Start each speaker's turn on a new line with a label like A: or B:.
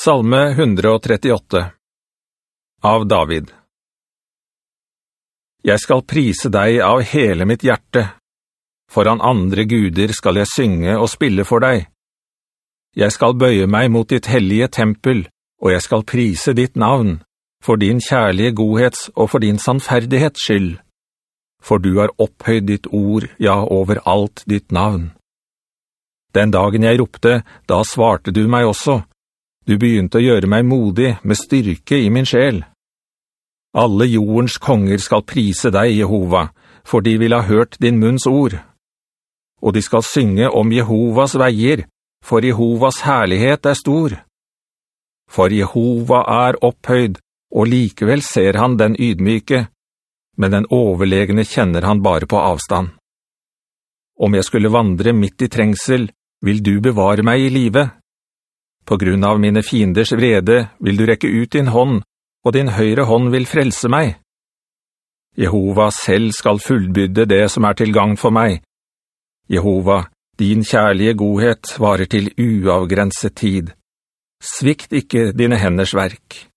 A: Salme 138 Av David Jeg skal prise deg av hele mitt hjerte. Foran andre guder skal jeg synge og spille for deg. Jeg skal bøye meg mot ditt hellige tempel, og jeg skal prise ditt navn, for din kjærlige godhets og for din sannferdighets skyld. For du har opphøyd ditt ord, ja, over alt ditt navn. Den dagen jeg ropte, da svarte du meg også. Du begynte å gjøre meg modig med styrke i min sjel. Alle jordens konger skal prise deg, Jehova, for de vil ha hørt din munns ord. Og de skal synge om Jehovas veier, for Jehovas herlighet er stor. For Jehova er opphøyd, og likevel ser han den ydmyke, men den overlegne kjenner han bare på avstand. Om jeg skulle vandre midt i trengsel, vil du bevare meg i livet. På grunn av mine fienders vrede vil du rekke ut din hånd, og din høyre hånd vil frelse meg. Jehova selv skal fullbydde det som er til gang for meg. Jehova, din kjærlige godhet varer til uavgrenset tid. Svikt ikke dine henders verk.